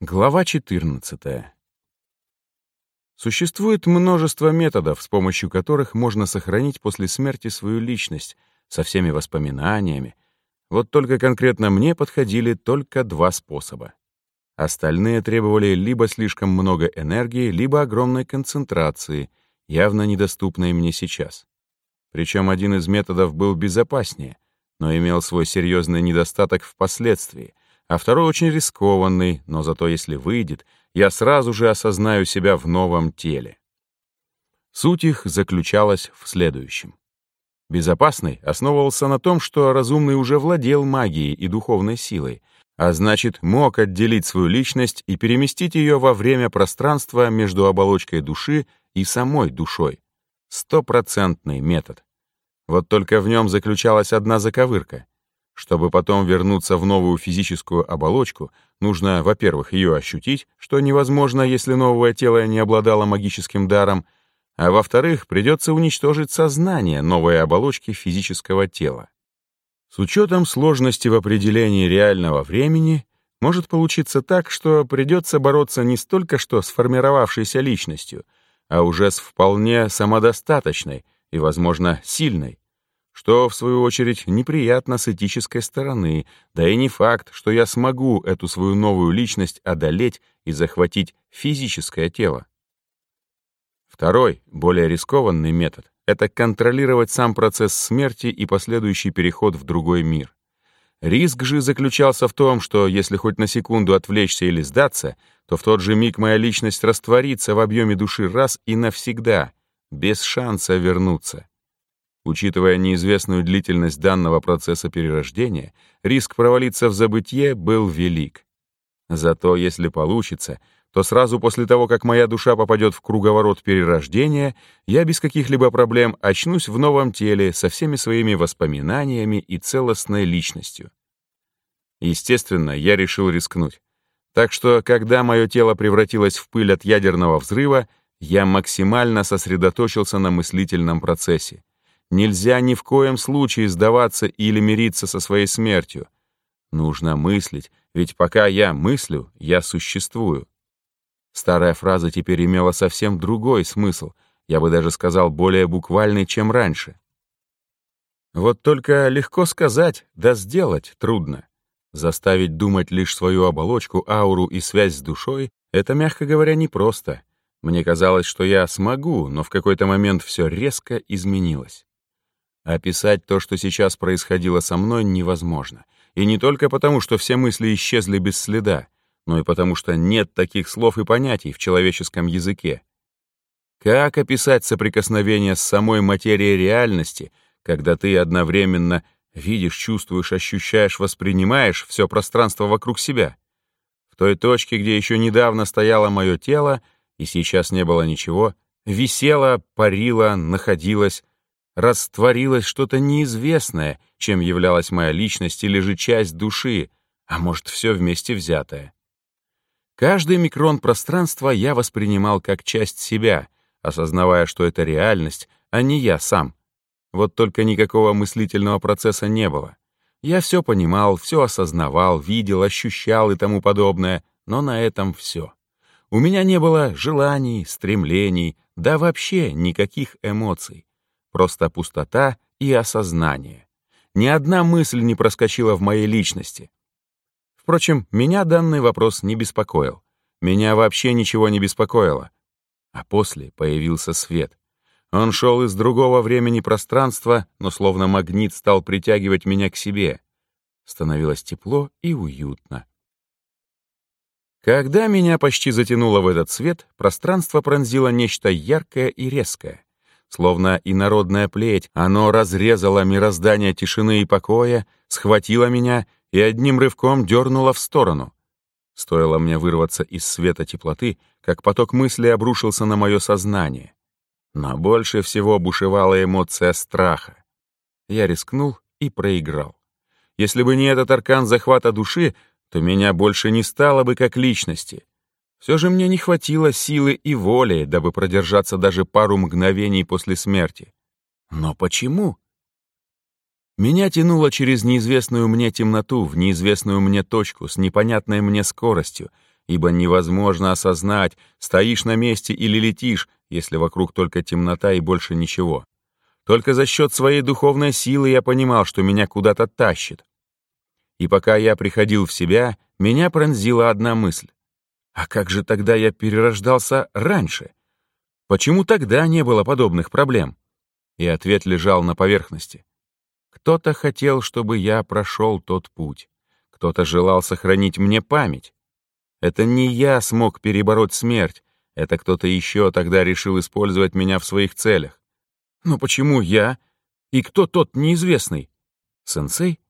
Глава 14. Существует множество методов, с помощью которых можно сохранить после смерти свою личность со всеми воспоминаниями. Вот только конкретно мне подходили только два способа. Остальные требовали либо слишком много энергии, либо огромной концентрации, явно недоступной мне сейчас. Причем один из методов был безопаснее, но имел свой серьезный недостаток впоследствии — а второй очень рискованный, но зато если выйдет, я сразу же осознаю себя в новом теле. Суть их заключалась в следующем. Безопасный основывался на том, что разумный уже владел магией и духовной силой, а значит, мог отделить свою личность и переместить ее во время пространства между оболочкой души и самой душой. Стопроцентный метод. Вот только в нем заключалась одна заковырка — чтобы потом вернуться в новую физическую оболочку, нужно, во-первых, ее ощутить, что невозможно, если новое тело не обладало магическим даром, а во-вторых, придется уничтожить сознание новой оболочки физического тела. С учетом сложности в определении реального времени, может получиться так, что придется бороться не столько что с формировавшейся личностью, а уже с вполне самодостаточной и, возможно, сильной, что, в свою очередь, неприятно с этической стороны, да и не факт, что я смогу эту свою новую личность одолеть и захватить физическое тело. Второй, более рискованный метод — это контролировать сам процесс смерти и последующий переход в другой мир. Риск же заключался в том, что если хоть на секунду отвлечься или сдаться, то в тот же миг моя личность растворится в объеме души раз и навсегда, без шанса вернуться. Учитывая неизвестную длительность данного процесса перерождения, риск провалиться в забытье был велик. Зато если получится, то сразу после того, как моя душа попадет в круговорот перерождения, я без каких-либо проблем очнусь в новом теле со всеми своими воспоминаниями и целостной личностью. Естественно, я решил рискнуть. Так что, когда мое тело превратилось в пыль от ядерного взрыва, я максимально сосредоточился на мыслительном процессе. Нельзя ни в коем случае сдаваться или мириться со своей смертью. Нужно мыслить, ведь пока я мыслю, я существую. Старая фраза теперь имела совсем другой смысл, я бы даже сказал, более буквальный, чем раньше. Вот только легко сказать, да сделать трудно. Заставить думать лишь свою оболочку, ауру и связь с душой — это, мягко говоря, непросто. Мне казалось, что я смогу, но в какой-то момент все резко изменилось. Описать то, что сейчас происходило со мной, невозможно. И не только потому, что все мысли исчезли без следа, но и потому, что нет таких слов и понятий в человеческом языке. Как описать соприкосновение с самой материей реальности, когда ты одновременно видишь, чувствуешь, ощущаешь, воспринимаешь все пространство вокруг себя? В той точке, где еще недавно стояло мое тело, и сейчас не было ничего, висело, парило, находилось, растворилось что-то неизвестное, чем являлась моя личность или же часть души, а может, все вместе взятое. Каждый микрон пространства я воспринимал как часть себя, осознавая, что это реальность, а не я сам. Вот только никакого мыслительного процесса не было. Я все понимал, все осознавал, видел, ощущал и тому подобное, но на этом все. У меня не было желаний, стремлений, да вообще никаких эмоций. Просто пустота и осознание. Ни одна мысль не проскочила в моей личности. Впрочем, меня данный вопрос не беспокоил. Меня вообще ничего не беспокоило. А после появился свет. Он шел из другого времени пространства, но словно магнит стал притягивать меня к себе. Становилось тепло и уютно. Когда меня почти затянуло в этот свет, пространство пронзило нечто яркое и резкое. Словно инородная плеть, оно разрезало мироздание тишины и покоя, схватило меня и одним рывком дернуло в сторону. Стоило мне вырваться из света теплоты, как поток мыслей обрушился на мое сознание. Но больше всего бушевала эмоция страха. Я рискнул и проиграл. Если бы не этот аркан захвата души, то меня больше не стало бы как личности. Все же мне не хватило силы и воли, дабы продержаться даже пару мгновений после смерти. Но почему? Меня тянуло через неизвестную мне темноту в неизвестную мне точку с непонятной мне скоростью, ибо невозможно осознать, стоишь на месте или летишь, если вокруг только темнота и больше ничего. Только за счет своей духовной силы я понимал, что меня куда-то тащит. И пока я приходил в себя, меня пронзила одна мысль. А как же тогда я перерождался раньше? Почему тогда не было подобных проблем? И ответ лежал на поверхности. Кто-то хотел, чтобы я прошел тот путь. Кто-то желал сохранить мне память. Это не я смог перебороть смерть, это кто-то еще тогда решил использовать меня в своих целях. Но почему я? И кто тот неизвестный? Сенсей?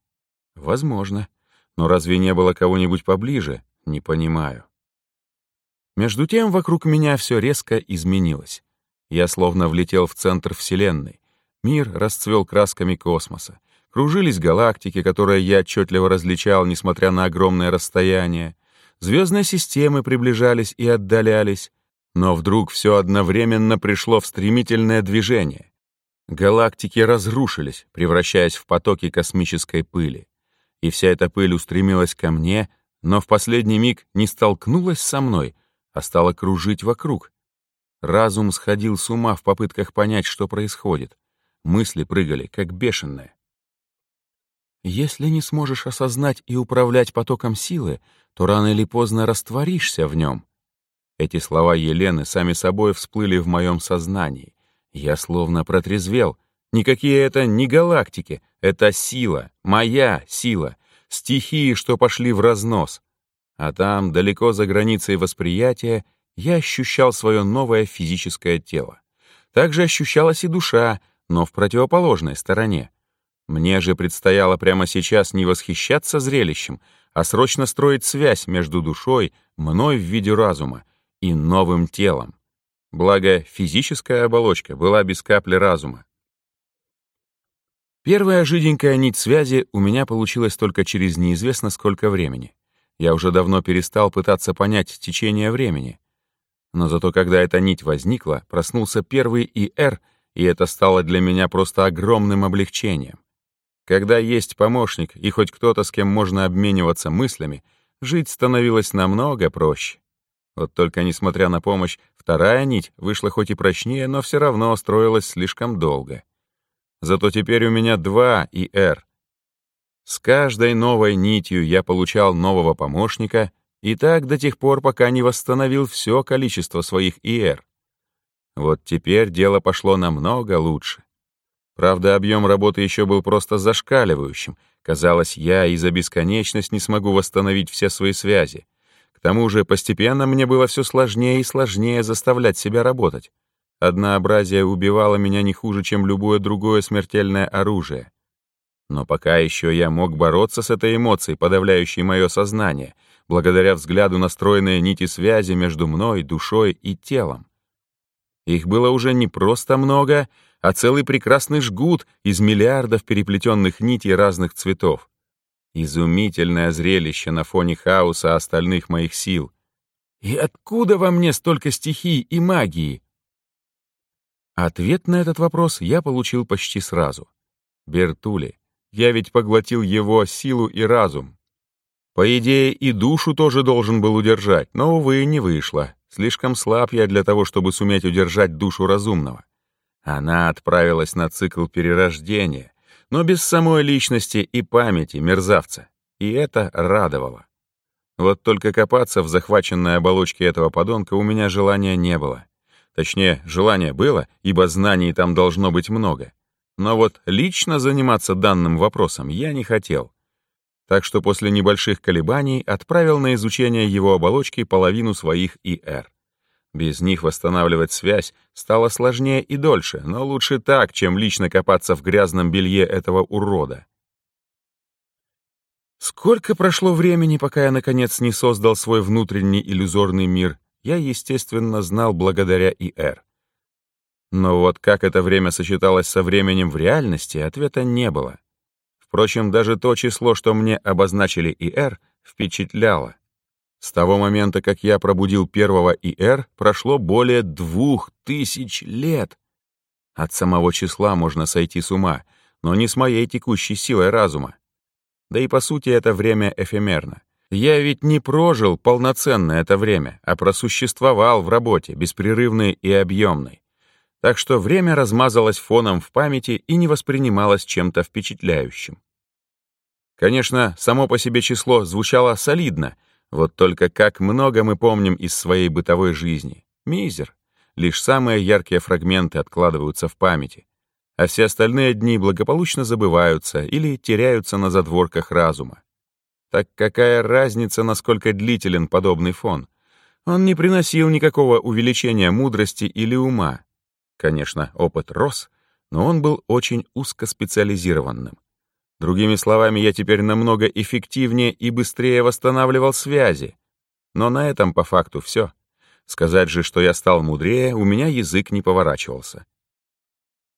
Возможно. Но разве не было кого-нибудь поближе? Не понимаю. Между тем вокруг меня все резко изменилось. Я словно влетел в центр Вселенной. Мир расцвел красками космоса. Кружились галактики, которые я отчетливо различал, несмотря на огромное расстояние. Звездные системы приближались и отдалялись. Но вдруг все одновременно пришло в стремительное движение. Галактики разрушились, превращаясь в потоки космической пыли. И вся эта пыль устремилась ко мне, но в последний миг не столкнулась со мной, а стала кружить вокруг. Разум сходил с ума в попытках понять, что происходит. Мысли прыгали, как бешеные. Если не сможешь осознать и управлять потоком силы, то рано или поздно растворишься в нем. Эти слова Елены сами собой всплыли в моем сознании. Я словно протрезвел. Никакие это не галактики, это сила, моя сила, стихии, что пошли в разнос. А там, далеко за границей восприятия, я ощущал свое новое физическое тело. Также ощущалась и душа, но в противоположной стороне. Мне же предстояло прямо сейчас не восхищаться зрелищем, а срочно строить связь между душой, мной в виде разума, и новым телом. Благо, физическая оболочка была без капли разума. Первая жиденькая нить связи у меня получилась только через неизвестно сколько времени. Я уже давно перестал пытаться понять течение времени. Но зато когда эта нить возникла, проснулся первый ИР, и это стало для меня просто огромным облегчением. Когда есть помощник и хоть кто-то, с кем можно обмениваться мыслями, жить становилось намного проще. Вот только, несмотря на помощь, вторая нить вышла хоть и прочнее, но все равно строилась слишком долго. Зато теперь у меня два ИР. С каждой новой нитью я получал нового помощника, и так до тех пор, пока не восстановил все количество своих ИР. Вот теперь дело пошло намного лучше. Правда, объем работы еще был просто зашкаливающим. Казалось, я и за бесконечность не смогу восстановить все свои связи. К тому же постепенно мне было все сложнее и сложнее заставлять себя работать. Однообразие убивало меня не хуже, чем любое другое смертельное оружие. Но пока еще я мог бороться с этой эмоцией, подавляющей мое сознание, благодаря взгляду настроенные нити связи между мной, душой и телом. Их было уже не просто много, а целый прекрасный жгут из миллиардов переплетенных нитей разных цветов. Изумительное зрелище на фоне хаоса остальных моих сил. И откуда во мне столько стихий и магии? Ответ на этот вопрос я получил почти сразу. Бертули. Я ведь поглотил его силу и разум. По идее, и душу тоже должен был удержать, но, увы, не вышло. Слишком слаб я для того, чтобы суметь удержать душу разумного. Она отправилась на цикл перерождения, но без самой личности и памяти мерзавца. И это радовало. Вот только копаться в захваченной оболочке этого подонка у меня желания не было. Точнее, желание было, ибо знаний там должно быть много. Но вот лично заниматься данным вопросом я не хотел. Так что после небольших колебаний отправил на изучение его оболочки половину своих ИР. Без них восстанавливать связь стало сложнее и дольше, но лучше так, чем лично копаться в грязном белье этого урода. Сколько прошло времени, пока я, наконец, не создал свой внутренний иллюзорный мир, я, естественно, знал благодаря ИР. Но вот как это время сочеталось со временем в реальности, ответа не было. Впрочем, даже то число, что мне обозначили ИР, впечатляло. С того момента, как я пробудил первого ИР, прошло более двух тысяч лет. От самого числа можно сойти с ума, но не с моей текущей силой разума. Да и по сути это время эфемерно. Я ведь не прожил полноценно это время, а просуществовал в работе, беспрерывной и объемной. Так что время размазалось фоном в памяти и не воспринималось чем-то впечатляющим. Конечно, само по себе число звучало солидно, вот только как много мы помним из своей бытовой жизни. Мизер. Лишь самые яркие фрагменты откладываются в памяти, а все остальные дни благополучно забываются или теряются на задворках разума. Так какая разница, насколько длителен подобный фон? Он не приносил никакого увеличения мудрости или ума. Конечно, опыт рос, но он был очень узкоспециализированным. Другими словами, я теперь намного эффективнее и быстрее восстанавливал связи. Но на этом по факту все. Сказать же, что я стал мудрее, у меня язык не поворачивался.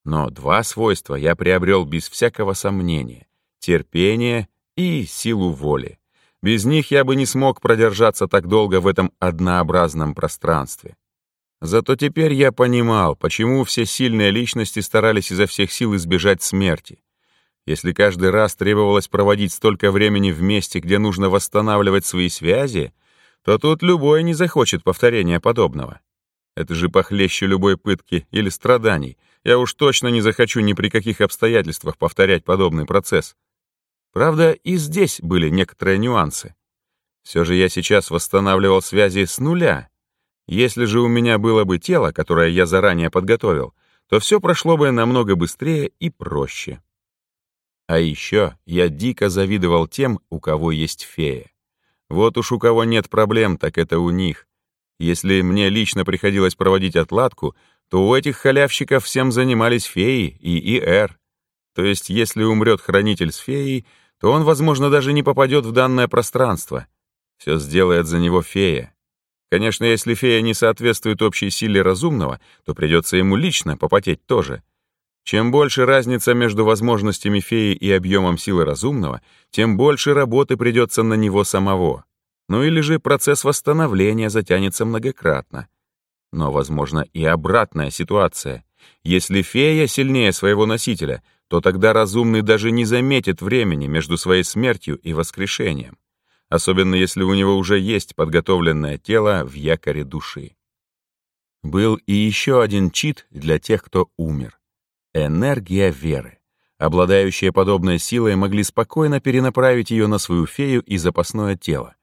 Но два свойства я приобрел без всякого сомнения — терпение и силу воли. Без них я бы не смог продержаться так долго в этом однообразном пространстве. Зато теперь я понимал, почему все сильные личности старались изо всех сил избежать смерти. Если каждый раз требовалось проводить столько времени в месте, где нужно восстанавливать свои связи, то тут любой не захочет повторения подобного. Это же похлеще любой пытки или страданий. Я уж точно не захочу ни при каких обстоятельствах повторять подобный процесс. Правда, и здесь были некоторые нюансы. Все же я сейчас восстанавливал связи с нуля. Если же у меня было бы тело, которое я заранее подготовил, то все прошло бы намного быстрее и проще. А еще я дико завидовал тем, у кого есть фея. Вот уж у кого нет проблем, так это у них. Если мне лично приходилось проводить отладку, то у этих халявщиков всем занимались феи и ИР. То есть, если умрет хранитель с феей, то он, возможно, даже не попадет в данное пространство. Все сделает за него фея. Конечно, если фея не соответствует общей силе разумного, то придется ему лично попотеть тоже. Чем больше разница между возможностями феи и объемом силы разумного, тем больше работы придется на него самого. Ну или же процесс восстановления затянется многократно. Но, возможно, и обратная ситуация. Если фея сильнее своего носителя, то тогда разумный даже не заметит времени между своей смертью и воскрешением, особенно если у него уже есть подготовленное тело в якоре души. Был и еще один чит для тех, кто умер. Энергия веры. Обладающие подобной силой могли спокойно перенаправить ее на свою фею и запасное тело.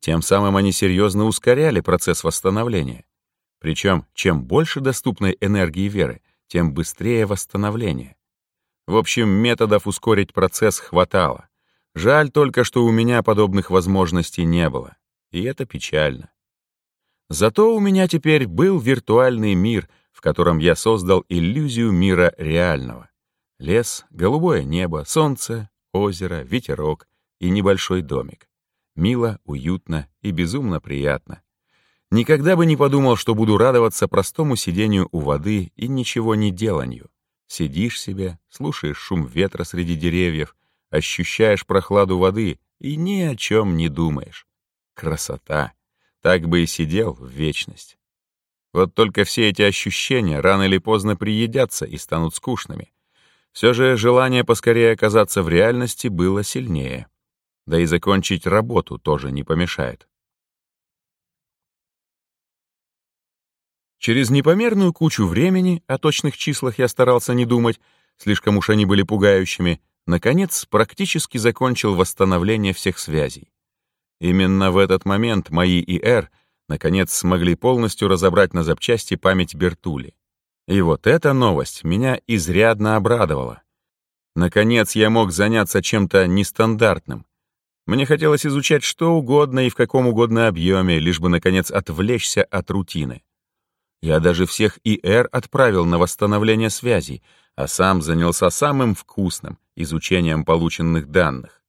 Тем самым они серьезно ускоряли процесс восстановления. Причем, чем больше доступной энергии веры, тем быстрее восстановление. В общем, методов ускорить процесс хватало. Жаль только, что у меня подобных возможностей не было. И это печально. Зато у меня теперь был виртуальный мир, в котором я создал иллюзию мира реального. Лес, голубое небо, солнце, озеро, ветерок и небольшой домик. Мило, уютно и безумно приятно. Никогда бы не подумал, что буду радоваться простому сидению у воды и ничего не деланию. Сидишь себе, слушаешь шум ветра среди деревьев, ощущаешь прохладу воды и ни о чем не думаешь. Красота! Так бы и сидел в вечность. Вот только все эти ощущения рано или поздно приедятся и станут скучными. Все же желание поскорее оказаться в реальности было сильнее. Да и закончить работу тоже не помешает. Через непомерную кучу времени, о точных числах я старался не думать, слишком уж они были пугающими, наконец практически закончил восстановление всех связей. Именно в этот момент мои ИР наконец смогли полностью разобрать на запчасти память Бертули. И вот эта новость меня изрядно обрадовала. Наконец я мог заняться чем-то нестандартным. Мне хотелось изучать что угодно и в каком угодно объеме, лишь бы, наконец, отвлечься от рутины. Я даже всех ИР отправил на восстановление связей, а сам занялся самым вкусным — изучением полученных данных.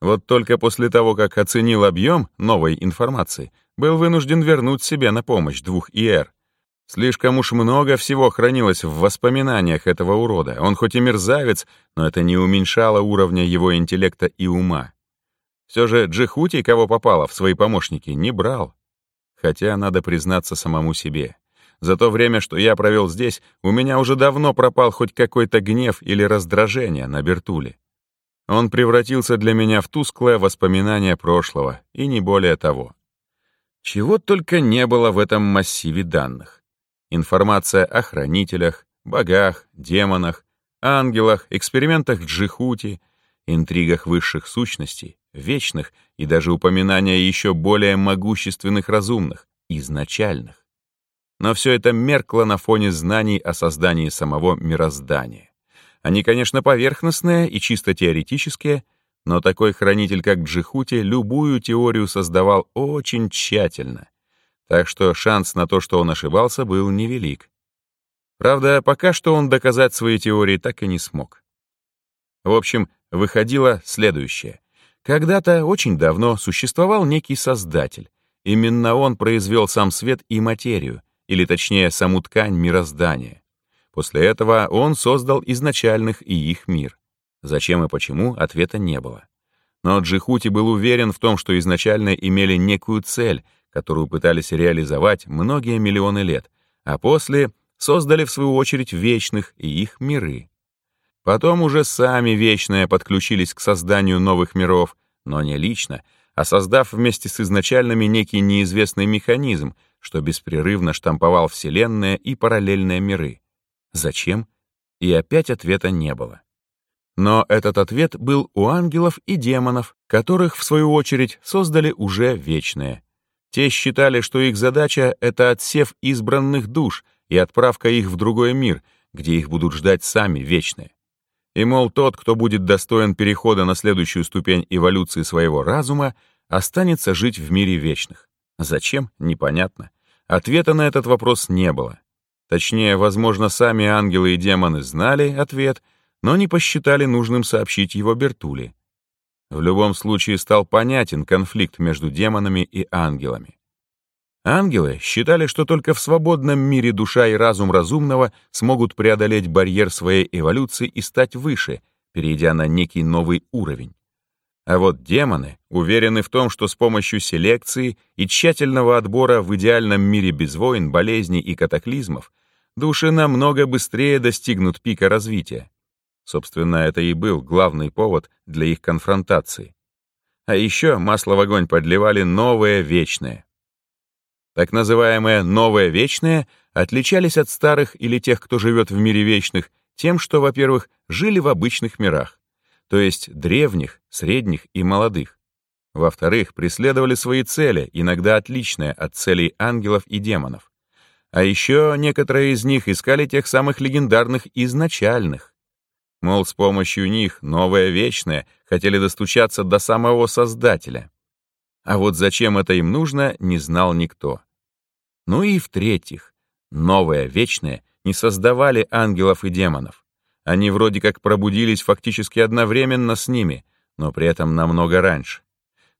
Вот только после того, как оценил объем новой информации, был вынужден вернуть себе на помощь двух ИР. Слишком уж много всего хранилось в воспоминаниях этого урода. Он хоть и мерзавец, но это не уменьшало уровня его интеллекта и ума. Все же Джихути, кого попало в свои помощники, не брал. Хотя, надо признаться самому себе. За то время, что я провел здесь, у меня уже давно пропал хоть какой-то гнев или раздражение на Бертуле. Он превратился для меня в тусклое воспоминание прошлого, и не более того. Чего только не было в этом массиве данных. Информация о хранителях, богах, демонах, ангелах, экспериментах Джихути, интригах высших сущностей, вечных и даже упоминания еще более могущественных разумных, изначальных. Но все это меркло на фоне знаний о создании самого мироздания. Они, конечно, поверхностные и чисто теоретические, но такой хранитель, как Джихути, любую теорию создавал очень тщательно. Так что шанс на то, что он ошибался, был невелик. Правда, пока что он доказать свои теории так и не смог. В общем, выходило следующее. Когда-то, очень давно, существовал некий создатель. Именно он произвел сам свет и материю, или точнее, саму ткань мироздания. После этого он создал изначальных и их мир. Зачем и почему, ответа не было. Но Джихути был уверен в том, что изначально имели некую цель, которую пытались реализовать многие миллионы лет, а после создали в свою очередь вечных и их миры. Потом уже сами вечные подключились к созданию новых миров, но не лично, а создав вместе с изначальными некий неизвестный механизм, что беспрерывно штамповал вселенные и параллельные миры. Зачем? И опять ответа не было. Но этот ответ был у ангелов и демонов, которых, в свою очередь, создали уже вечные. Те считали, что их задача — это отсев избранных душ, и отправка их в другой мир, где их будут ждать сами вечные. И, мол, тот, кто будет достоин перехода на следующую ступень эволюции своего разума, останется жить в мире вечных. Зачем? Непонятно. Ответа на этот вопрос не было. Точнее, возможно, сами ангелы и демоны знали ответ, но не посчитали нужным сообщить его Бертули. В любом случае стал понятен конфликт между демонами и ангелами. Ангелы считали, что только в свободном мире душа и разум разумного смогут преодолеть барьер своей эволюции и стать выше, перейдя на некий новый уровень. А вот демоны уверены в том, что с помощью селекции и тщательного отбора в идеальном мире без войн, болезней и катаклизмов души намного быстрее достигнут пика развития. Собственно, это и был главный повод для их конфронтации. А еще масло в огонь подливали новое вечное, так называемые «новые вечные» отличались от старых или тех, кто живет в мире вечных, тем, что, во-первых, жили в обычных мирах, то есть древних, средних и молодых. Во-вторых, преследовали свои цели, иногда отличные от целей ангелов и демонов. А еще некоторые из них искали тех самых легендарных изначальных. Мол, с помощью них, новое вечное, хотели достучаться до самого Создателя. А вот зачем это им нужно, не знал никто. Ну и в-третьих, новое, вечное не создавали ангелов и демонов. Они вроде как пробудились фактически одновременно с ними, но при этом намного раньше.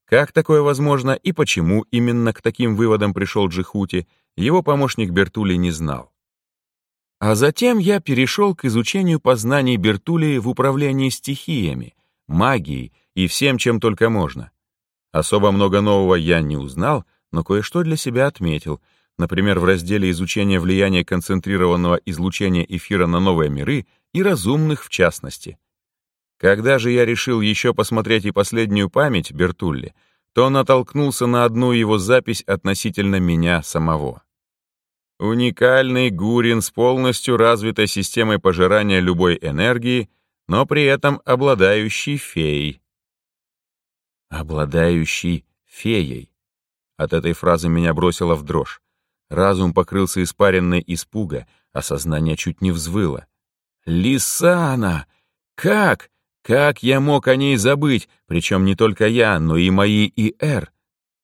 Как такое возможно и почему именно к таким выводам пришел Джихути, его помощник Бертули не знал. А затем я перешел к изучению познаний Бертули в управлении стихиями, магией и всем, чем только можно. Особо много нового я не узнал, но кое-что для себя отметил. Например, в разделе изучения влияния концентрированного излучения эфира на новые миры и разумных в частности. Когда же я решил еще посмотреть и последнюю память Бертулли, то натолкнулся на одну его запись относительно меня самого. Уникальный Гурин с полностью развитой системой пожирания любой энергии, но при этом обладающий феей обладающий феей. От этой фразы меня бросило в дрожь. Разум покрылся испаренной испуга, а сознание чуть не взвыло. «Лисана! Как? Как я мог о ней забыть? Причем не только я, но и мои ИР.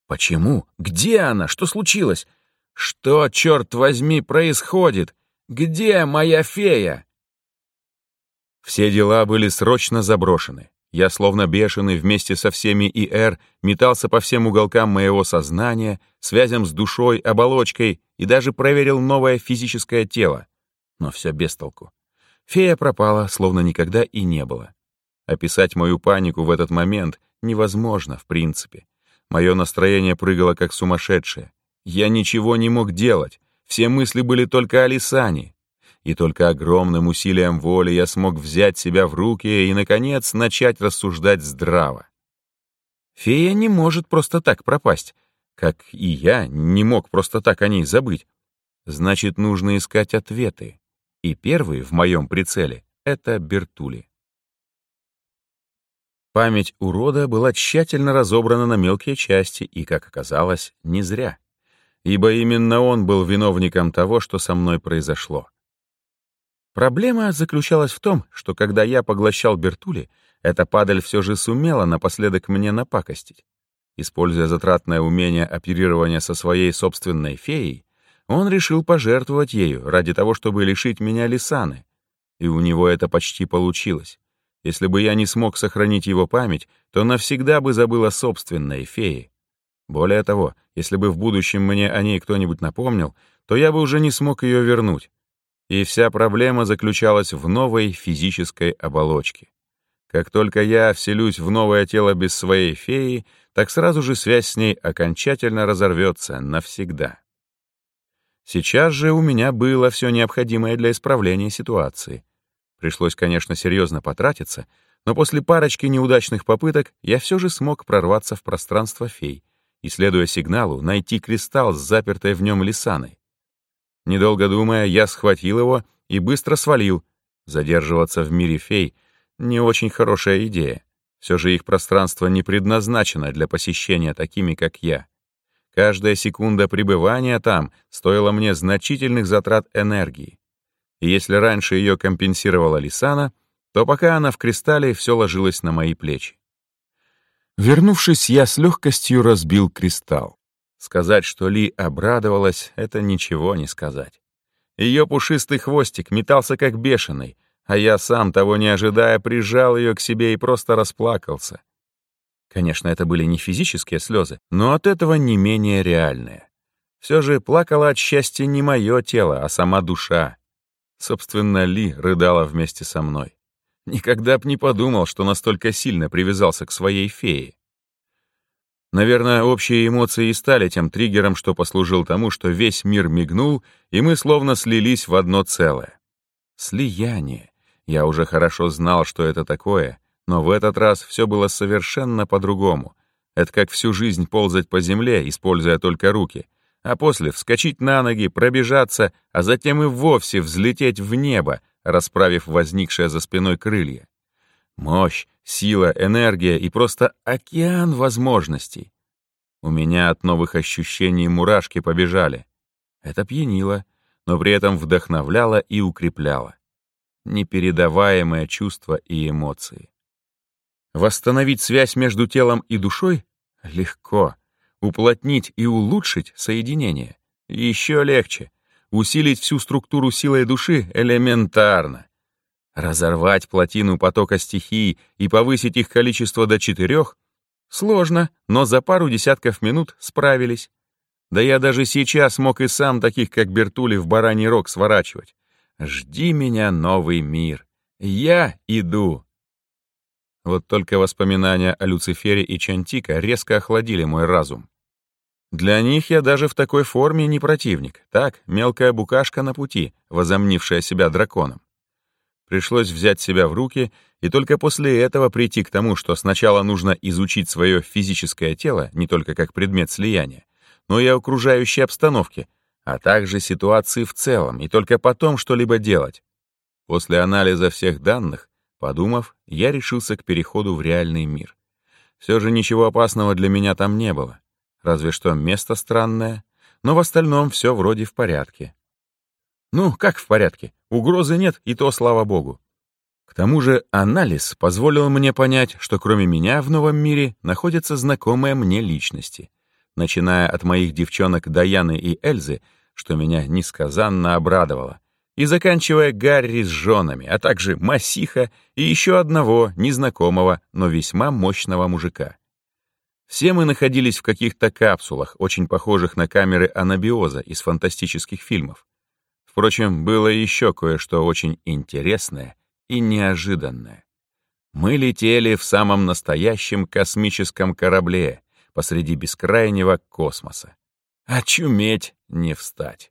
Почему? Где она? Что случилось? Что, черт возьми, происходит? Где моя фея?» Все дела были срочно заброшены. Я, словно бешеный, вместе со всеми ИР метался по всем уголкам моего сознания, связям с душой, оболочкой и даже проверил новое физическое тело. Но все без толку. Фея пропала, словно никогда и не было. Описать мою панику в этот момент невозможно, в принципе. Мое настроение прыгало как сумасшедшее. Я ничего не мог делать. Все мысли были только о Лисане. И только огромным усилием воли я смог взять себя в руки и, наконец, начать рассуждать здраво. Фея не может просто так пропасть, как и я не мог просто так о ней забыть. Значит, нужно искать ответы. И первый в моем прицеле — это Бертули. Память урода была тщательно разобрана на мелкие части и, как оказалось, не зря. Ибо именно он был виновником того, что со мной произошло. Проблема заключалась в том, что когда я поглощал Бертули, эта падаль все же сумела напоследок мне напакостить. Используя затратное умение оперирования со своей собственной феей, он решил пожертвовать ею ради того, чтобы лишить меня Лисаны. И у него это почти получилось. Если бы я не смог сохранить его память, то навсегда бы забыл о собственной фее. Более того, если бы в будущем мне о ней кто-нибудь напомнил, то я бы уже не смог ее вернуть. И вся проблема заключалась в новой физической оболочке. Как только я вселюсь в новое тело без своей феи, так сразу же связь с ней окончательно разорвется навсегда. Сейчас же у меня было все необходимое для исправления ситуации. Пришлось, конечно, серьезно потратиться, но после парочки неудачных попыток я все же смог прорваться в пространство фей и, следуя сигналу, найти кристалл с запертой в нем лисаной. Недолго думая, я схватил его и быстро свалил. Задерживаться в мире фей — не очень хорошая идея. Все же их пространство не предназначено для посещения такими, как я. Каждая секунда пребывания там стоила мне значительных затрат энергии. И если раньше ее компенсировала Лисана, то пока она в кристалле, все ложилось на мои плечи. Вернувшись, я с легкостью разбил кристалл. Сказать, что Ли обрадовалась, это ничего не сказать. Ее пушистый хвостик метался как бешеный, а я сам, того не ожидая, прижал ее к себе и просто расплакался. Конечно, это были не физические слезы, но от этого не менее реальные. Все же плакала от счастья не мое тело, а сама душа. Собственно, Ли рыдала вместе со мной. Никогда б не подумал, что настолько сильно привязался к своей фее. Наверное, общие эмоции и стали тем триггером, что послужил тому, что весь мир мигнул, и мы словно слились в одно целое. Слияние. Я уже хорошо знал, что это такое, но в этот раз все было совершенно по-другому. Это как всю жизнь ползать по земле, используя только руки, а после вскочить на ноги, пробежаться, а затем и вовсе взлететь в небо, расправив возникшее за спиной крылья. Мощь, сила, энергия и просто океан возможностей. У меня от новых ощущений мурашки побежали. Это пьянило, но при этом вдохновляло и укрепляло. Непередаваемое чувство и эмоции. Восстановить связь между телом и душой легко. Уплотнить и улучшить соединение еще легче. Усилить всю структуру силой души элементарно. Разорвать плотину потока стихий и повысить их количество до четырех сложно, но за пару десятков минут справились. Да я даже сейчас мог и сам таких, как Бертули, в бараний рог сворачивать. Жди меня, новый мир. Я иду. Вот только воспоминания о Люцифере и Чантика резко охладили мой разум. Для них я даже в такой форме не противник. Так, мелкая букашка на пути, возомнившая себя драконом. Пришлось взять себя в руки и только после этого прийти к тому, что сначала нужно изучить свое физическое тело не только как предмет слияния, но и окружающей обстановки, а также ситуации в целом, и только потом что-либо делать. После анализа всех данных, подумав, я решился к переходу в реальный мир. Все же ничего опасного для меня там не было. Разве что место странное, но в остальном все вроде в порядке. Ну, как в порядке? Угрозы нет, и то слава богу. К тому же анализ позволил мне понять, что кроме меня в новом мире находятся знакомые мне личности. Начиная от моих девчонок Даяны и Эльзы, что меня несказанно обрадовало, и заканчивая Гарри с женами, а также Масиха и еще одного незнакомого, но весьма мощного мужика. Все мы находились в каких-то капсулах, очень похожих на камеры анабиоза из фантастических фильмов. Впрочем, было еще кое-что очень интересное и неожиданное. Мы летели в самом настоящем космическом корабле посреди бескрайнего космоса. Очуметь не встать.